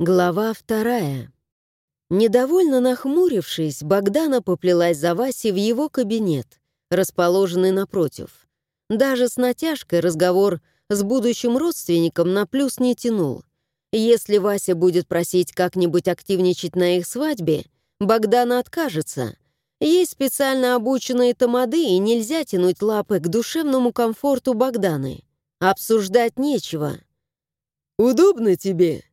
Глава вторая. Недовольно нахмурившись, Богдана поплелась за Васей в его кабинет, расположенный напротив. Даже с натяжкой разговор с будущим родственником на плюс не тянул. Если Вася будет просить как-нибудь активничать на их свадьбе, Богдана откажется. Есть специально обученные тамады, и нельзя тянуть лапы к душевному комфорту Богданы. Обсуждать нечего. «Удобно тебе?»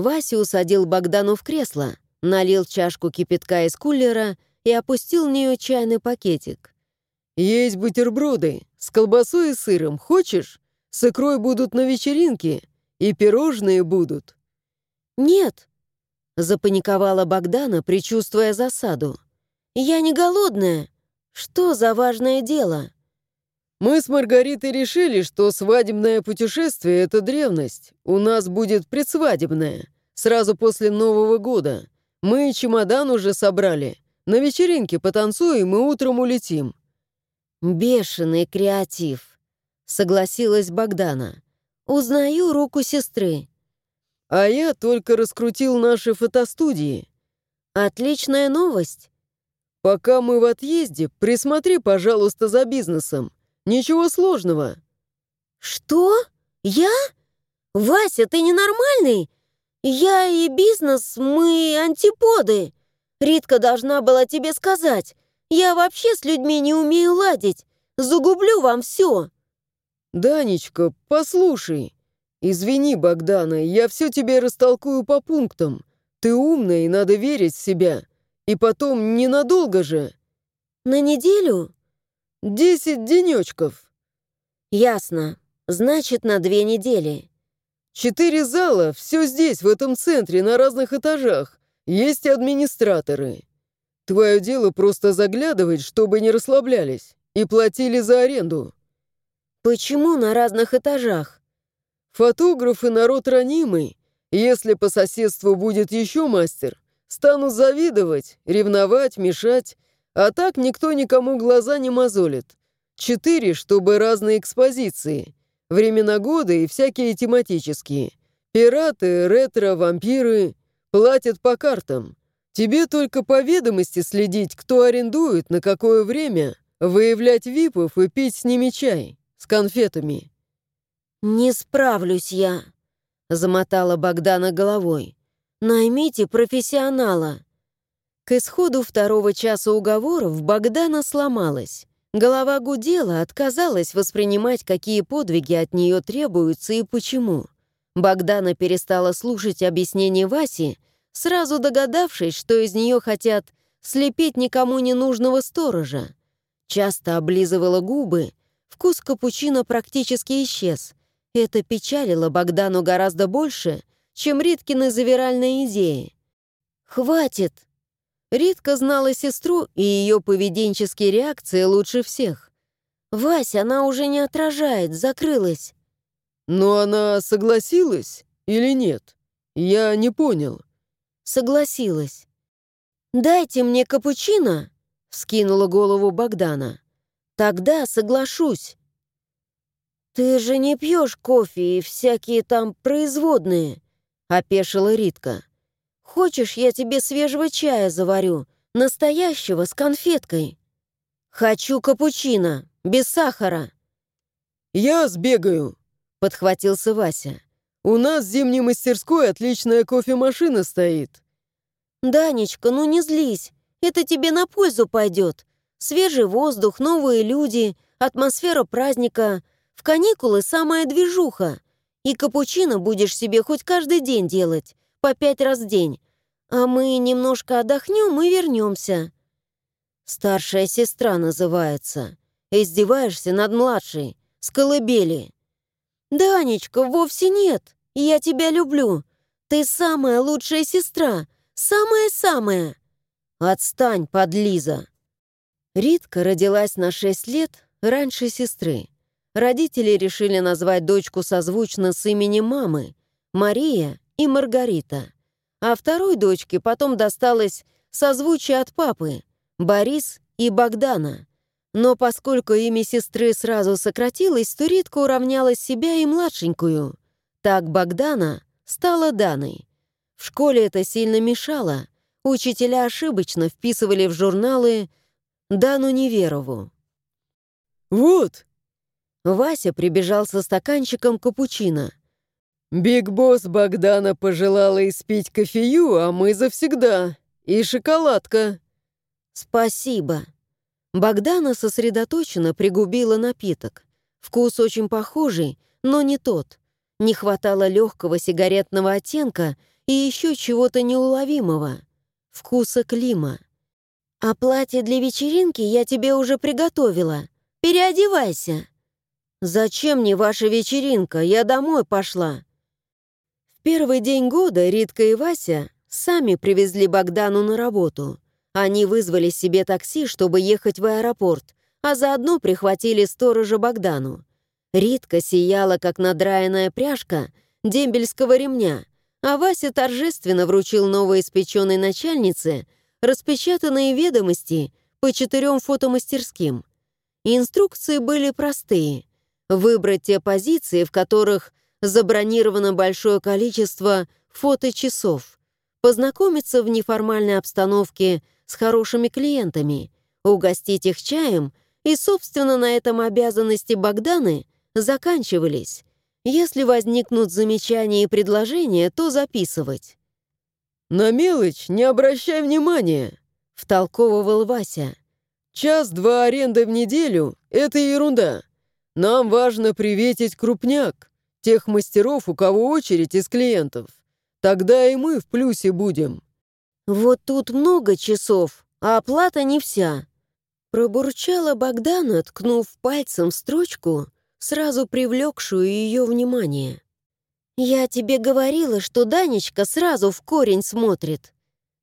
Вася усадил Богдану в кресло, налил чашку кипятка из кулера и опустил в нее чайный пакетик. «Есть бутерброды с колбасой и сыром. Хочешь? С икрой будут на вечеринке, и пирожные будут». «Нет», — запаниковала Богдана, предчувствуя засаду. «Я не голодная. Что за важное дело?» «Мы с Маргаритой решили, что свадебное путешествие — это древность. У нас будет предсвадебное, сразу после Нового года. Мы чемодан уже собрали. На вечеринке потанцуем и утром улетим». «Бешеный креатив», — согласилась Богдана. «Узнаю руку сестры». «А я только раскрутил наши фотостудии». «Отличная новость». «Пока мы в отъезде, присмотри, пожалуйста, за бизнесом. Ничего сложного». «Что? Я? Вася, ты ненормальный? Я и бизнес, мы антиподы. Ритка должна была тебе сказать. Я вообще с людьми не умею ладить. Загублю вам все». «Данечка, послушай. Извини, Богдана, я все тебе растолкую по пунктам. Ты умная и надо верить в себя. И потом, ненадолго же». «На неделю?» Десять денечков. Ясно. Значит, на две недели. Четыре зала, все здесь, в этом центре, на разных этажах. Есть администраторы. Твое дело просто заглядывать, чтобы не расслаблялись. И платили за аренду. Почему на разных этажах? Фотографы народ ранимый. Если по соседству будет еще мастер, станут завидовать, ревновать, мешать, а так никто никому глаза не мозолит. Четыре, чтобы разные экспозиции. Времена года и всякие тематические. Пираты, ретро, вампиры. Платят по картам. Тебе только по ведомости следить, кто арендует, на какое время, выявлять випов и пить с ними чай. С конфетами. «Не справлюсь я», — замотала Богдана головой. «Наймите профессионала». К исходу второго часа уговоров Богдана сломалась. Голова гудела, отказалась воспринимать, какие подвиги от нее требуются и почему. Богдана перестала слушать объяснения Васи, сразу догадавшись, что из нее хотят слепить никому не нужного сторожа. Часто облизывала губы, вкус капучино практически исчез. Это печалило Богдану гораздо больше, чем Риткины завиральные идеи. «Хватит!» Ритка знала сестру и ее поведенческие реакции лучше всех. «Вась, она уже не отражает, закрылась». «Но она согласилась или нет? Я не понял». «Согласилась». «Дайте мне капучино», — вскинула голову Богдана. «Тогда соглашусь». «Ты же не пьешь кофе и всякие там производные», — опешила Ритка. Хочешь, я тебе свежего чая заварю, настоящего, с конфеткой? Хочу капучино, без сахара. Я сбегаю, подхватился Вася. У нас в зимней мастерской отличная кофемашина стоит. Данечка, ну не злись, это тебе на пользу пойдет. Свежий воздух, новые люди, атмосфера праздника. В каникулы самая движуха. И капучино будешь себе хоть каждый день делать по пять раз в день, а мы немножко отдохнем и вернемся. Старшая сестра называется. Издеваешься над младшей, с колыбели. Данечка, вовсе нет. Я тебя люблю. Ты самая лучшая сестра. Самая-самая. Отстань, подлиза. Ритка родилась на шесть лет раньше сестры. Родители решили назвать дочку созвучно с именем мамы — Мария и Маргарита. А второй дочке потом досталось созвучие от папы — Борис и Богдана. Но поскольку имя сестры сразу сократилось, то Ритка уравняла себя и младшенькую. Так Богдана стала Даной. В школе это сильно мешало. Учителя ошибочно вписывали в журналы Дану Неверову. «Вот!» Вася прибежал со стаканчиком капучино. «Биг Босс Богдана пожелала испить кофею, а мы завсегда. И шоколадка». «Спасибо». Богдана сосредоточенно пригубила напиток. Вкус очень похожий, но не тот. Не хватало легкого сигаретного оттенка и еще чего-то неуловимого. Вкуса Клима. «А платье для вечеринки я тебе уже приготовила. Переодевайся». «Зачем мне ваша вечеринка? Я домой пошла». Первый день года Ритка и Вася сами привезли Богдану на работу. Они вызвали себе такси, чтобы ехать в аэропорт, а заодно прихватили сторожа Богдану. Ритка сияла, как надраенная пряжка дембельского ремня, а Вася торжественно вручил новоиспеченной начальнице распечатанные ведомости по четырем фотомастерским. Инструкции были простые — выбрать те позиции, в которых забронировано большое количество фоточасов, познакомиться в неформальной обстановке с хорошими клиентами, угостить их чаем, и, собственно, на этом обязанности Богданы заканчивались. Если возникнут замечания и предложения, то записывать. «На мелочь не обращай внимания», — втолковывал Вася. «Час-два аренды в неделю — это ерунда. Нам важно приветить крупняк, тех мастеров, у кого очередь из клиентов. Тогда и мы в плюсе будем». «Вот тут много часов, а оплата не вся», — пробурчала Богдана, ткнув пальцем строчку, сразу привлекшую ее внимание. «Я тебе говорила, что Данечка сразу в корень смотрит».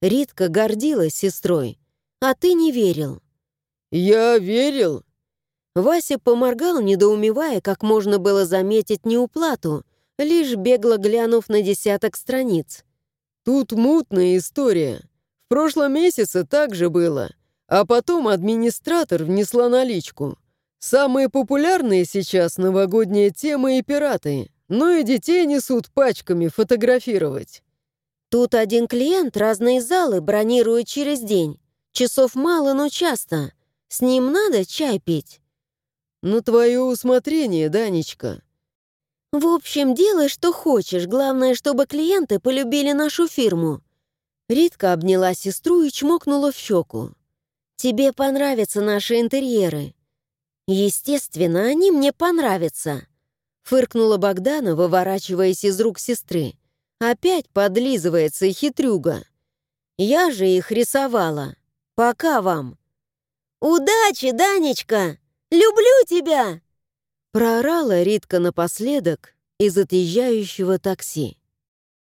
Ритка гордилась сестрой, а ты не верил. «Я верил». Вася поморгал, недоумевая, как можно было заметить неуплату, лишь бегло глянув на десяток страниц. «Тут мутная история. В прошлом месяце так же было. А потом администратор внесла наличку. Самые популярные сейчас новогодние темы и пираты. Ну и детей несут пачками фотографировать. Тут один клиент разные залы бронирует через день. Часов мало, но часто. С ним надо чай пить. Ну, твое усмотрение, Данечка. В общем, делай, что хочешь. Главное, чтобы клиенты полюбили нашу фирму. Ритка обняла сестру и чмокнула в щеку. Тебе понравятся наши интерьеры. Естественно, они мне понравятся. Фыркнула Богдана, выворачиваясь из рук сестры. Опять подлизывается хитрюга. Я же их рисовала. Пока вам. «Удачи, Данечка! Люблю тебя!» Проорала Ритка напоследок из отъезжающего такси.